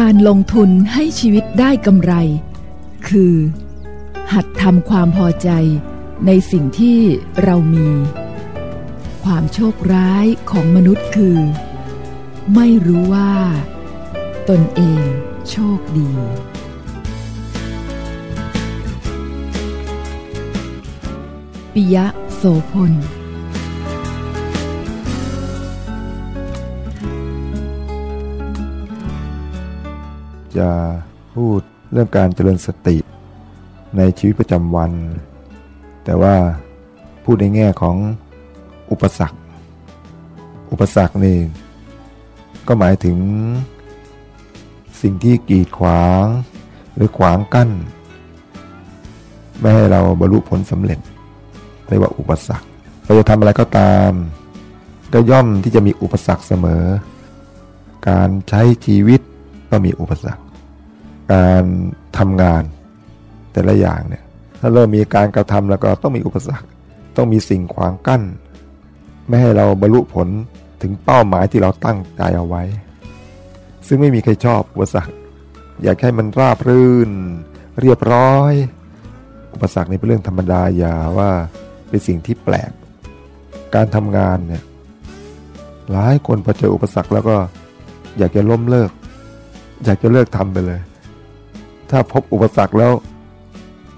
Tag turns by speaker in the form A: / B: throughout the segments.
A: การลงทุนให้ชีวิตได้กำไร คือ หัดทำความพอใจในสิ่งที่เรามี ความโชคร้ายของมนุษย์คือ ไม่รู้ว่า ตนเองโชคดี ปิยะโสพล
B: จะพูดเรื่องการเจริญสติในชีวิตประจำวัน แต่ว่าพูดในแง่ของอุปสรรค อุปสรรคนี่ก็หมายถึง สิ่งที่กีดขวางหรือขวางกั้น ไม่ให้เราบรรลุผลสำเร็จเรียกว่าอุปสรรค เราจะทำอะไรก็ตาม ก็ย่อมที่จะมีอุปสรรคเสมอ การใช้ชีวิตก็มีอุปสรรค การทำงานแต่ละอย่างเนี่ยถ้าเริ่มมีการกระทำแล้วก็ต้องมีอุปสรรค ต้องมีสิ่งขวางกั้น ไม่ให้เราบรรลุผลถึงเป้าหมายที่เราตั้งใจเอาไว้ ซึ่งไม่มีใครชอบอุปสรรค อยากให้มันราบรื่น เรียบร้อย อุปสรรคในเป็นเรื่องธรรมดาอย่าว่าเป็นสิ่งที่แปลก การทำงานเนี่ยหลายคนพอเจออุปสรรคแล้วก็อยากจะล้มเลิก อยากจะเลิกทำไปเลย ถ้าพบอุปสรรคแล้ว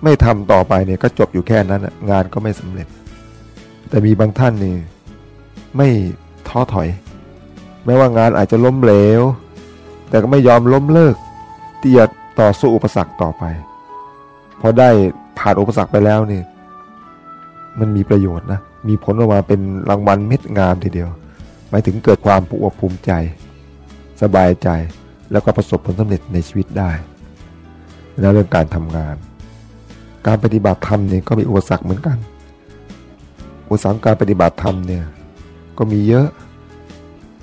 B: ไม่ทำต่อไปเนี่ยก็จบอยู่แค่นั้นงานก็ไม่สำเร็จ แต่มีบางท่านนี่ไม่ท้อถอย แม้ว่างานอาจจะล้มเหลว แต่ก็ไม่ยอมล้มเลิกที่จะต่อสู้อุปสรรคต่อไปพอได้ผ่านอุปสรรคไปแล้วนี่มันมีประโยชน์นะมีผลออกมาเป็นรางวัลเม็ดงามทีเดียว หมายถึงเกิดความภูมิภูมิใจ สบายใจแล้วก็ประสบผลสำเร็จในชีวิตได้ แล้วเรื่องการทำงาน การปฏิบัติธรรมเนี่ยก็มีอุปสรรคเหมือนกัน อุปสรรคการปฏิบัติธรรมเนี่ยก็มีเยอะ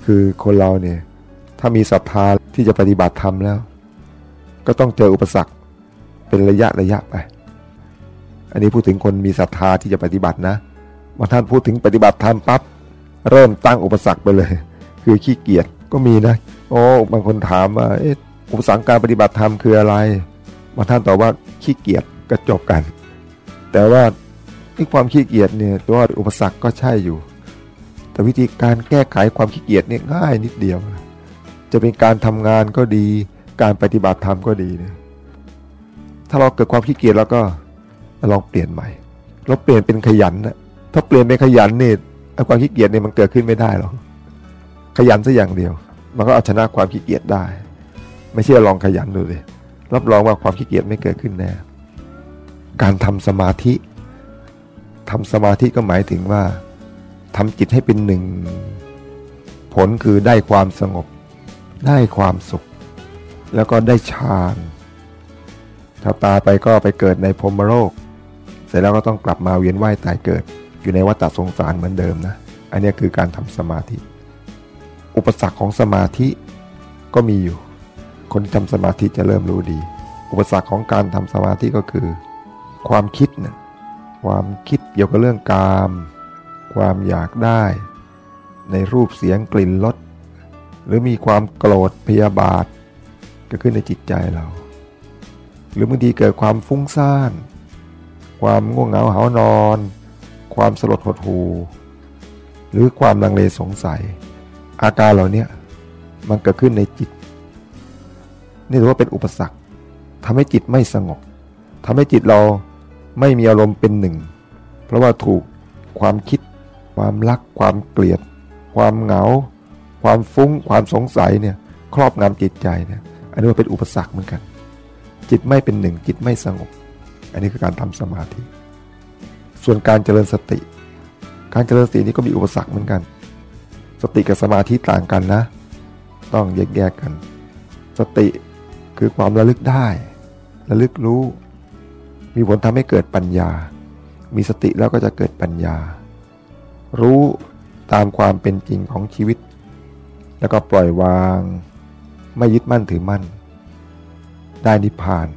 B: คือคนเราเนี่ยถ้ามีศรัทธาที่จะปฏิบัติธรรมแล้ว ก็ต้องเจออุปสรรคเป็นระยะระยะไป อันนี้พูดถึงคนมีศรัทธาที่จะปฏิบัตินะบางท่านพูดถึงปฏิบัติธรรมปั๊บเริ่มตั้งอุปสรรคไปเลย คือขี้เกียจก็มีนะ โอ้บางคนถามว่าอุปสรรคการปฏิบัติธรรมคืออะไร บางท่านตอบว่าขี้เกียจก็จบกัน แต่ว่าที่ความขี้เกียจเนี่ยตัวอุปสรรคก็ใช่อยู่ แต่วิธีการแก้ไขความขี้เกียจเนี่ยง่ายนิดเดียว จะเป็นการทำงานก็ดี การปฏิบัติธรรมก็ดีเนี่ยถ้าเราเกิดความขี้เกียจแล้วก็ลองเปลี่ยนใหม่ เราเปลี่ยนเป็นขยันนะถ้าเปลี่ยนเป็นขยันเนี่ยความขี้เกียจเนี่ยมันเกิดขึ้นไม่ได้หรอกขยันสัอย่างเดียว มันก็เอาชนะความขี้เกียจได้ ไม่เชื่อลองขยันดูเลย รับรองว่าความขี้เกียจไม่เกิดขึ้นแน่การทำสมาธิทำสมาธิก็หมายถึงว่าทำจิตให้เป็นหนึ่ง ผลคือได้ความสงบ ได้ความสุข แล้วก็ได้ฌานถ้าตายไปก็ไปเกิดในพรมโลกเสร็จแล้วก็ต้องกลับมาเวียนว่ายตายเกิด อยู่ในวัฏสงสารเหมือนเดิมนะ อันนี้คือการทำสมาธิ อุปสรรคของสมาธิก็มีอยู่ คนทำสมาธิจะเริ่มรู้ดี อุปสรรคของการทำสมาธิก็คือ ความคิดนะความคิดเกี่ยวกับเรื่องกาม ความอยากได้ ในรูปเสียงกลิ่นรสหรือมีความโกรธพยาบาทเกิดขึ้นในจิตใจเรา หรือบางทีเกิดความฟุ้งซ่าน ความง่วงเหงาหานอน ความสลดหดหูหรือความลังเลสงสัย อาการเหล่านี้มันเกิดขึ้นในจิต นี่ถือว่าเป็นอุปสรรคทำให้จิตไม่สงบทำให้จิตเราไม่มีอารมณ์เป็นหนึ่ง เพราะว่าถูกความคิด ความรัก ความเกลียด ความเหงา ความฟุ้ง ความสงสัยเนี่ยครอบงำจิตใจเนี่ยอันนี้ว่าเป็นอุปสรรคเหมือนกัน จิตไม่เป็นหนึ่ง จิตไม่สงบ อันนี้คือการทำสมาธิ ส่วนการเจริญสติ การเจริญสตินี้ก็มีอุปสรรคเหมือนกัน สติกับสมาธิต่างกันนะ ต้องแยกแยกกัน สติ คือความระลึกได้ ระลึกรู้ มีผลทำให้เกิดปัญญา มีสติแล้วก็จะเกิดปัญญา รู้ตามความเป็นจริงของชีวิต แล้วก็ปล่อยวาง ไม่ยึดมั่นถือมั่น ได้นิพพาน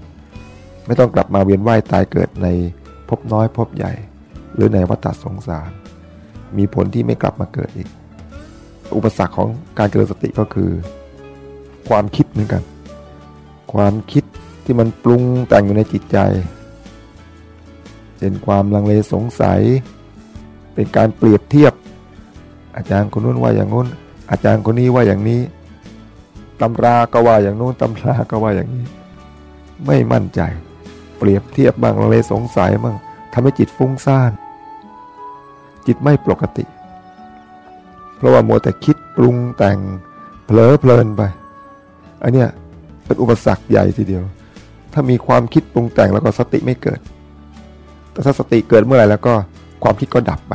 B: ไม่ต้องกลับมาเวียนว่ายตายเกิดในภพน้อยภพใหญ่ หรือในวัฏสงสาร มีผลที่ไม่กลับมาเกิดอีก อุปสรรคของการเจริญสติก็คือ ความคิดเหมือนกัน ความคิดที่มันปรุงแต่งอยู่ในจิตใจ เป็นความลังเลสงสัย เป็นการเปรียบเทียบ อาจารย์คนนู้นว่าอย่างนู้น อาจารย์คนนี้ว่าอย่างนี้ตำราก็ว่าอย่างนู้นตำราก็ว่าอย่างนี้ ไม่มั่นใจ เปรียบเทียบบ้างลังเลสงสัยบ้างทำให้จิตฟุ้งซ่าน จิตไม่ปกติ เพราะว่ามัวแต่คิดปรุงแต่งเผลอเพลินไปอันเนี้ย เป็นอุปสรรคใหญ่ทีเดียว ถ้ามีความคิดปรุงแต่งแล้วก็สติไม่เกิด แต่ถ้าสติเกิดเมื่อไหร่แล้วก็ความคิดก็ดับไป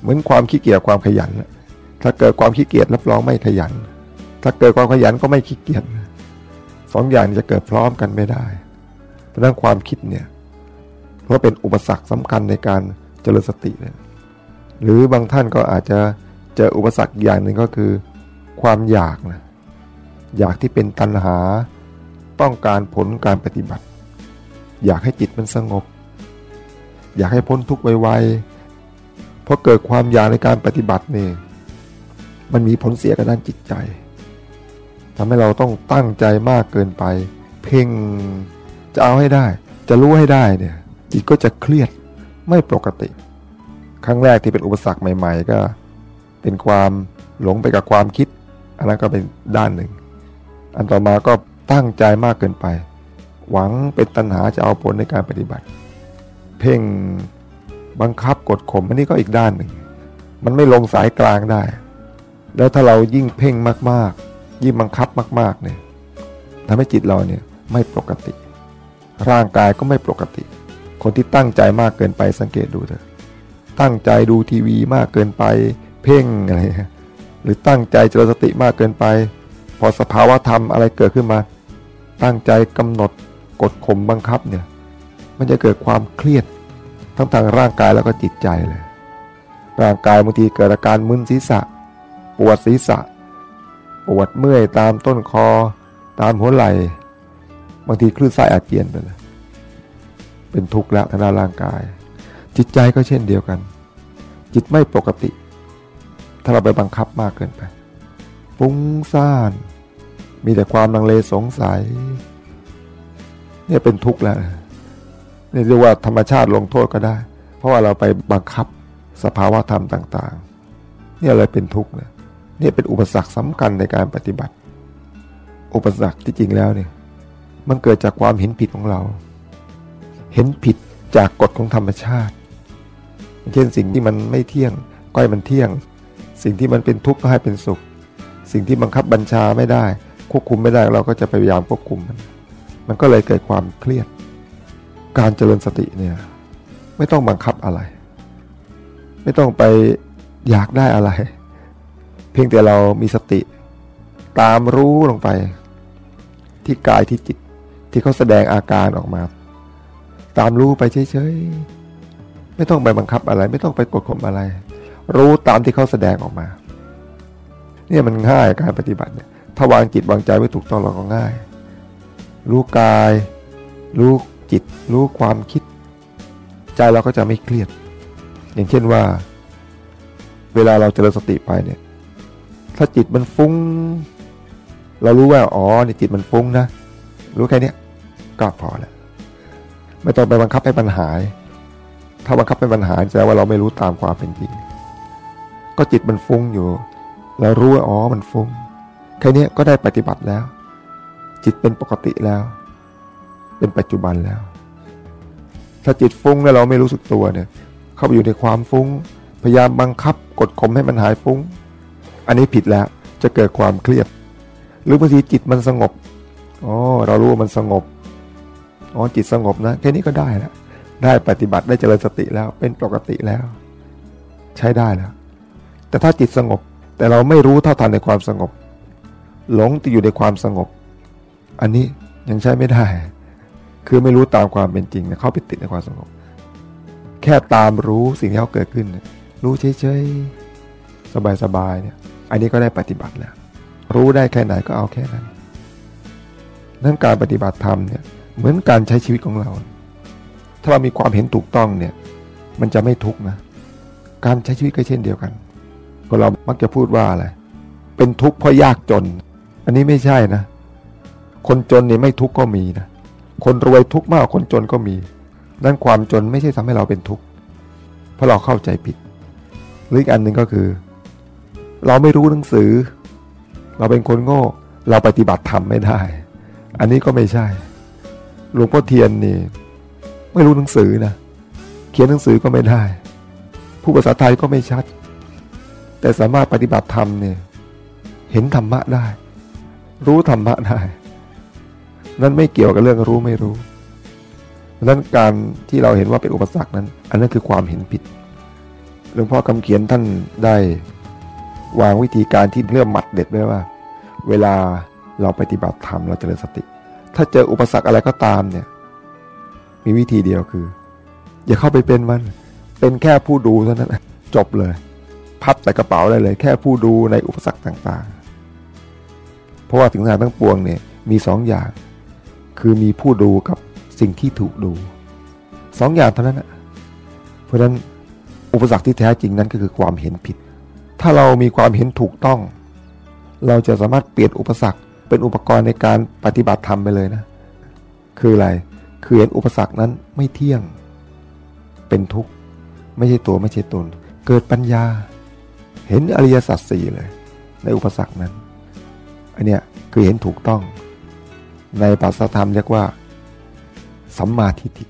B: เหมือนความขี้เกียจความขยัน ถ้าเกิดความขี้เกียจรับรองไม่ขยัน ถ้าเกิดความขยันก็ไม่ขี้เกียจสองอย่างจะเกิดพร้อมกันไม่ได้ เพราะนั้นความคิดเนี่ยเพราะเป็นอุปสรรคสำคัญในการเจริญสติเลยหรือบางท่านก็อาจจะเจออุปสรรคอย่างหนึ่งก็คือ ความอยากนะ อยากที่เป็นตัณหา ต้องการผลการปฏิบัติ อยากให้จิตมันสงบ อยากให้พ้นทุกข์ไวๆเพราะเกิดความอยากในการปฏิบัตินี่มันมีผลเสียกับด้านจิตใจทำให้เราต้องตั้งใจมากเกินไป เพ่งจะเอาให้ได้ จะรู้ให้ได้เนี่ย จิตก็จะเครียดไม่ปกติ ครั้งแรกที่เป็นอุปสรรคใหม่ ๆ ก็ เป็นความหลงไปกับความคิดอันนั้นก็เป็นด้านหนึ่ง อันต่อมาก็ตั้งใจมากเกินไป หวังเป็นตัณหาจะเอาผลในการปฏิบัติ เพ่งบังคับกดข่มอันนี้ก็อีกด้านหนึ่ง มันไม่ลงสายกลางได้ แล้วถ้าเรายิ่งเพ่งมากๆ ยิ่งบังคับมาก ๆเนี่ยทำให้จิตเราเนี่ยไม่ปกติ ร่างกายก็ไม่ปกติ คนที่ตั้งใจมากเกินไปสังเกตดูเถอะตั้งใจดูทีวีมากเกินไป เพ่งอะไรหรือตั้งใจเจริญสติมากเกินไป พอสภาวะธรรมอะไรเกิดขึ้นมา ตั้งใจกำหนดกดข่มบังคับเนี่ย มันจะเกิดความเครียดทั้งทางร่างกายแล้วก็จิตใจเลย ร่างกายบางทีเกิดอาการมึนศีรษะ ปวดศีรษะ ปวดเมื่อยตามต้นคอ ตามหัวไหล่บางทีคลื่นไส้อาเจียนไปเลยเป็นทุกข์แล้วทางด้านร่างกาย จิตใจก็เช่นเดียวกัน จิตไม่ปกติ ถ้าเราไปบังคับมากเกินไป ฟุ้งซ่าน มีแต่ความลังเลสงสัย เนี่ยเป็นทุกข์แล้วนี่เรียกว่าธรรมชาติลงโทษก็ได้ เพราะว่าเราไปบังคับสภาวะธรรมต่าง ๆ เนี่ยเลยเป็นทุกข์เนี่ยนี่เป็นอุปสรรคสำคัญในการปฏิบัติ อุปสรรคที่จริงแล้วเนี่ยมันเกิดจากความเห็นผิดของเรา เห็นผิดจากกฎของธรรมชาติ เช่นสิ่งที่มันไม่เที่ยงก้อยมันเที่ยง สิ่งที่มันเป็นทุกข์ก็ให้เป็นสุข สิ่งที่บังคับบัญชาไม่ได้ ควบคุมไม่ได้เราก็จะพยายามควบคุมมัน มันก็เลยเกิดความเครียด การเจริญสติเนี่ยไม่ต้องบังคับอะไร ไม่ต้องไปอยากได้อะไร เพียงแต่เรามีสติ ตามรู้ลงไป ที่กายที่จิตที่เขาแสดงอาการออกมา ตามรู้ไปเฉยๆไม่ต้องไปบังคับอะไร ไม่ต้องไปกดข่มอะไร รู้ตามที่เขาแสดงออกมา เนี่ยมันง่ายการปฏิบัติเนี่ยถ้าวางจิตวางใจไว้ถูกต้องเราก็ง่าย รู้กาย รู้จิต รู้ความคิด ใจเราก็จะไม่เครียด อย่างเช่นว่า เวลาเราเจริญสติไปเนี่ย ถ้าจิตมันฟุ้ง เรารู้ว่าอ๋อนี่จิตมันฟุ้งนะ รู้แค่นี้ก็พอแล้วไม่ต้องไปบังคับให้ปัญหา ถ้าบังคับให้ปัญหาแสดงว่าเราไม่รู้ตามความเป็นจริง ก็จิตมันฟุ้งอยู่ เรารู้ว่าอ๋อมันฟุ้งแค่นี้ก็ได้ปฏิบัติแล้ว จิตเป็นปกติแล้ว เป็นปัจจุบันแล้ว ถ้าจิตฟุ้งแล้วเราไม่รู้สึกตัวเนี่ย เข้าไปอยู่ในความฟุ้ง พยายามบังคับกดข่มให้มันหายฟุ้ง อันนี้ผิดแล้วจะเกิดความเครียด หรือบางทีจิตมันสงบอ๋อเรารู้ว่ามันสงบอ๋อจิตสงบนะแค่นี้ก็ได้แล้วได้ปฏิบัติได้เจริญสติแล้วเป็นปกติแล้ว ใช้ได้แล้ว แต่ถ้าจิตสงบ แต่เราไม่รู้เท่าทันในความสงบ หลงติดอยู่ในความสงบ อันนี้ยังใช้ไม่ได้ คือไม่รู้ตามความเป็นจริงเข้าไปติดในความสงบ แค่ตามรู้สิ่งที่เขาเกิดขึ้น รู้เฉยๆสบายๆเนี่ยอันนี้ก็ได้ปฏิบัติแล้ว รู้ได้แค่ไหนก็เอาแค่นั้นนั่นการปฏิบัติธรรมเนี่ยเหมือนการใช้ชีวิตของเรา ถ้าเรามีความเห็นถูกต้องเนี่ย มันจะไม่ทุกข์นะ การใช้ชีวิตก็เช่นเดียวกัน คนเรามักจะพูดว่าอะไร เป็นทุกข์เพราะยากจน อันนี้ไม่ใช่นะ คนจนเนี่ยไม่ทุกข์ก็มีนะ คนรวยทุกข์มากคนจนก็มี นั่นความจนไม่ใช่ทำให้เราเป็นทุกข์ เพราะเราเข้าใจผิด หรืออีกอันหนึ่งก็คือ เราไม่รู้หนังสือ เราเป็นคนโง่ เราปฏิบัติธรรมไม่ได้ อันนี้ก็ไม่ใช่ หลวงพ่อเทียนนี่ไม่รู้หนังสือนะ เขียนหนังสือก็ไม่ได้ ผู้ภาษาไทยก็ไม่ชัด แต่สามารถปฏิบัติธรรมเนี่ยเห็นธรรมะได้ รู้ธรรมะได้ นั่นไม่เกี่ยวกับเรื่องรู้ไม่รู้นั้นการที่เราเห็นว่าเป็นอุปสรรคนั้น อันนั้นคือความเห็นผิดหลวงพ่อคำเขียนท่านได้วางวิธีการที่เรื่องหมัดเด็ดไว้ว่า เวลาเราปฏิบัติธรรมเราจเจริญสติ ถ้าเจออุปสรรคอะไรก็ตามเนี่ย มีวิธีเดียวคือ อย่าเข้าไปเป็นมัน เป็นแค่ผู้ดูเท่านั้นจบเลย พับใส่กระเป๋าได้เลย แค่ผู้ดูในอุปสรรคต่างๆ เพราะว่าถึงทางทั้งปวงเนี่ยมีสองอย่าง คือมีผู้ดูกับสิ่งที่ถูกดูสองอย่างเท่านั้นนะเพราะฉะนั้นอุปสรรคที่แท้จริงนั้นก็คือความเห็นผิด ถ้าเรามีความเห็นถูกต้อง เราจะสามารถเปลี่ยนอุปสรรคเป็นอุปกรณ์ในการปฏิบัติธรรมไปเลยนะ คืออะไร คือเห็นอุปสรรคนั้นไม่เที่ยง เป็นทุกข์ ไม่ใช่ตัวไม่ใช่ตน เกิดปัญญา เห็นอริยสัจสี่เลย ในอุปสรรคนั้นอันเนี้ยคือเห็นถูกต้อง ในปัสสธรรมเรียกว่าสัมมาทิฏฐิ